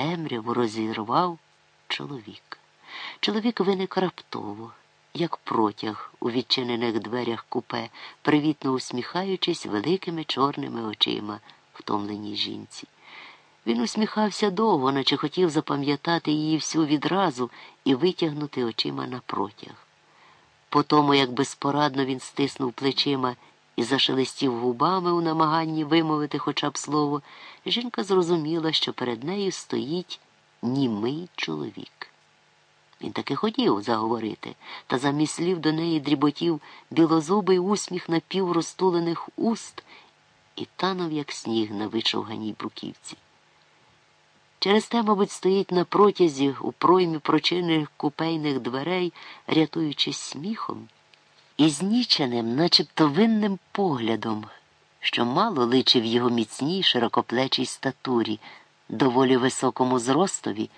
темряву розірвав чоловік. Чоловік виник раптово, як протяг у відчинених дверях купе, привітно усміхаючись великими чорними очима втомленій жінці. Він усміхався довго, наче хотів запам'ятати її всю відразу і витягнути очима на протяг. По тому, як безпорадно він стиснув плечима і зашелестів губами у намаганні вимовити хоча б слово, жінка зрозуміла, що перед нею стоїть німий чоловік. Він таки хотів заговорити, та замість слів до неї дріботів білозубий усміх напіврозтулених уст і танув, як сніг на вичовганій бруківці. Через те, мабуть, стоїть на протязі у проймі прочинених купейних дверей, рятуючись сміхом і зніченим, начебто винним поглядом, що мало личив його міцній широкоплечій статурі, доволі високому зростові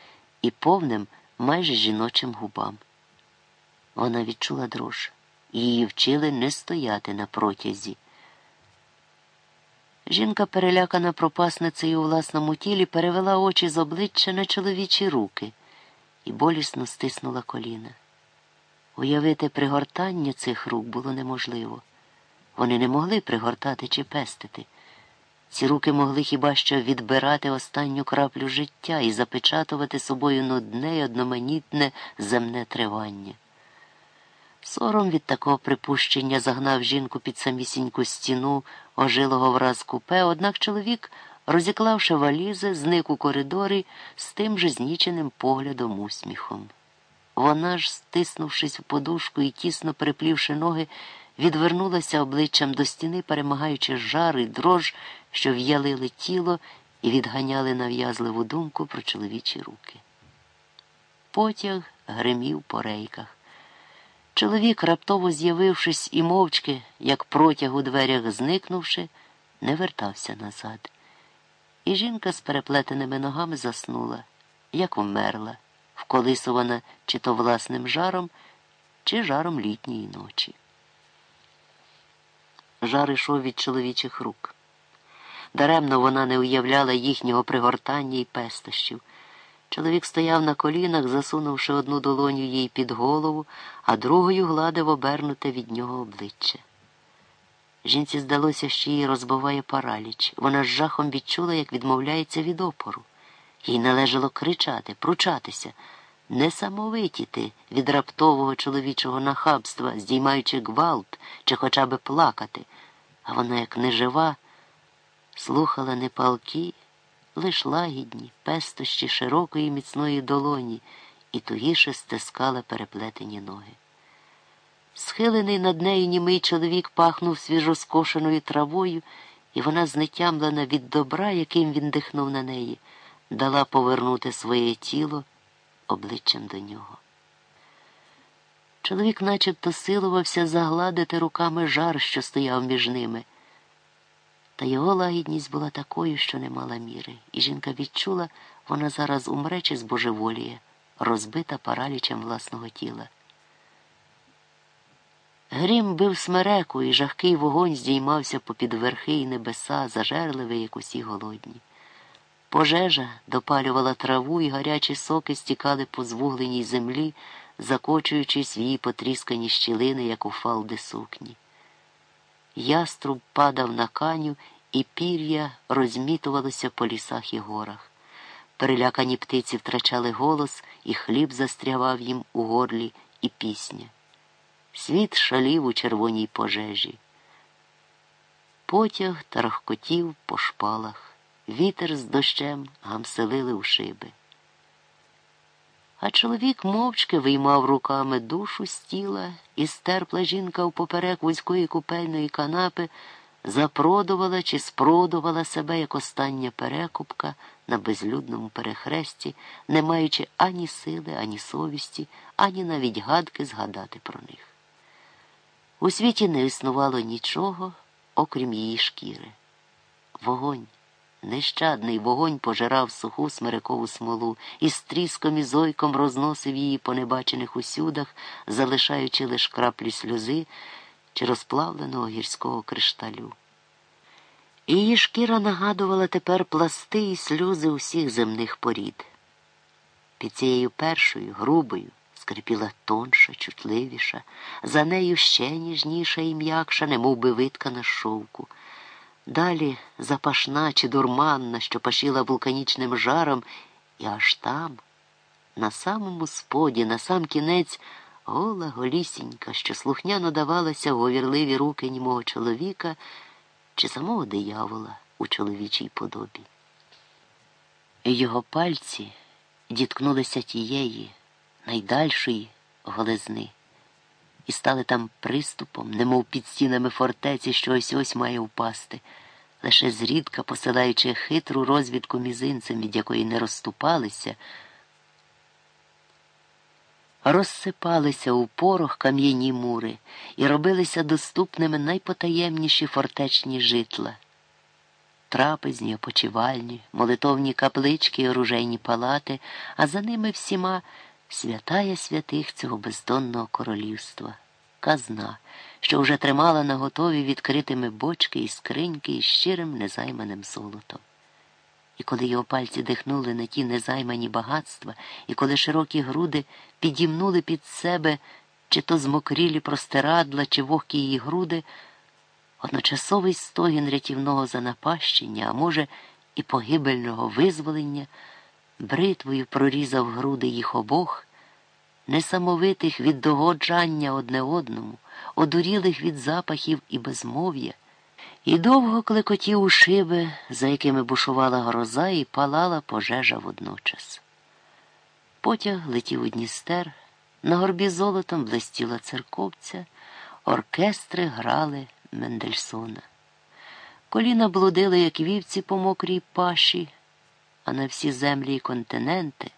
і повним майже жіночим губам. Вона відчула дрож, її вчили не стояти на протязі. Жінка, перелякана пропасницею у власному тілі, перевела очі з обличчя на чоловічі руки і болісно стиснула коліна. Уявити пригортання цих рук було неможливо. Вони не могли пригортати чи пестити. Ці руки могли хіба що відбирати останню краплю життя і запечатувати собою нудне й одноманітне земне тривання. Сором від такого припущення загнав жінку під самісіньку стіну ожилого враз купе, однак чоловік, розіклавши валізи, зник у коридорі з тим же зніченим поглядом усміхом. Вона ж, стиснувшись в подушку і тісно приплівши ноги, відвернулася обличчям до стіни, перемагаючи жар і дрож, що в'ялили тіло і відганяли нав'язливу думку про чоловічі руки. Потяг гримів по рейках. Чоловік, раптово з'явившись і мовчки, як протяг у дверях зникнувши, не вертався назад. І жінка з переплетеними ногами заснула, як вмерла, вколисувана чи то власним жаром, чи жаром літньої ночі. Жар ішов від чоловічих рук. Даремно вона не уявляла їхнього пригортання і пестощів. Чоловік стояв на колінах, засунувши одну долоню їй під голову, а другою гладив обернуте від нього обличчя. Жінці здалося, що її розбиває параліч. Вона з жахом відчула, як відмовляється від опору. Їй належало кричати, пручатися, несамовитіти від раптового чоловічого нахабства, здіймаючи гвалт чи хоча би плакати, а вона, як нежива, слухала не палки, лиш лагідні, пестощі широкої міцної долоні і тугіше стискала переплетені ноги. Схилений над нею німий чоловік пахнув свіжоскошеною травою, і вона, знетямлена від добра, яким він дихнув на неї, дала повернути своє тіло обличчям до нього. Чоловік начебто силувався загладити руками жар, що стояв між ними. Та його лагідність була такою, що не мала міри, і жінка відчула, вона зараз умре чи збожеволіє, розбита паралічем власного тіла. Грім бив смереку, і жахкий вогонь здіймався попід верхи і небеса, зажерливий, як усі голодні. Пожежа допалювала траву, і гарячі соки стікали по звугленій землі, закочуючись в її потріскані щілини, як у фалди сукні. Яструб падав на каню, і пір'я розмітувалося по лісах і горах. Перелякані птиці втрачали голос, і хліб застрявав їм у горлі і пісня. Світ шалів у червоній пожежі. Потяг тарахкотів по шпалах, вітер з дощем гамселили у шиби. А чоловік мовчки виймав руками душу з тіла, і стерпла жінка впоперек вузької купельної канапи, запродувала чи спродувала себе як остання перекупка на безлюдному перехресті, не маючи ані сили, ані совісті, ані навіть гадки згадати про них. У світі не існувало нічого, окрім її шкіри. Вогонь. Нещадний вогонь пожирав суху смирикову смолу і з тріском і зойком розносив її по небачених усюдах, залишаючи лиш краплі сльози чи розплавленого гірського кришталю. Її шкіра нагадувала тепер пласти і сльози усіх земних порід. Під цією першою, грубою, скрипіла тонша, чутливіша, за нею ще ніжніша і м'якша, немов би виткана шовку. Далі запашна чи дурманна, що пашіла вулканічним жаром, і аж там, на самому споді, на сам кінець, гола голісінька, що слухняно давалася в говірливі руки німого чоловіка чи самого диявола у чоловічій подобі. Його пальці діткнулися тієї, найдальшої голизни, і стали там приступом, немов під стінами фортеці, що ось ось має впасти, лише зрідка посилаючи хитру розвідку мізинцем, від якої не розступалися розсипалися у порох кам'яні мури і робилися доступними найпотаємніші фортечні житла, трапезні, опочивальні, молитовні каплички оружейні палати, а за ними всіма святая святих цього бездонного королівства, казна, що вже тримала на готові відкритими бочки і скриньки із щирим незайманим золотом. І коли його пальці дихнули на ті незаймані багатства, і коли широкі груди підімнули під себе чи то змокрілі простирадла, чи вогкі її груди, одночасовий стогін рятівного занапащення, а може, і погибельного визволення, бритвою прорізав груди їх обох, несамовитих від догоджання одне одному, одурілих від запахів і безмов'я. І довго клекотів у шиби, за якими бушувала гроза і палала пожежа водночас. Потяг летів у Дністер, на горбі золотом блистіла церковця, оркестри грали Мендельсона. Коліна блудили, як вівці по мокрій паші, а на всі землі і континенти.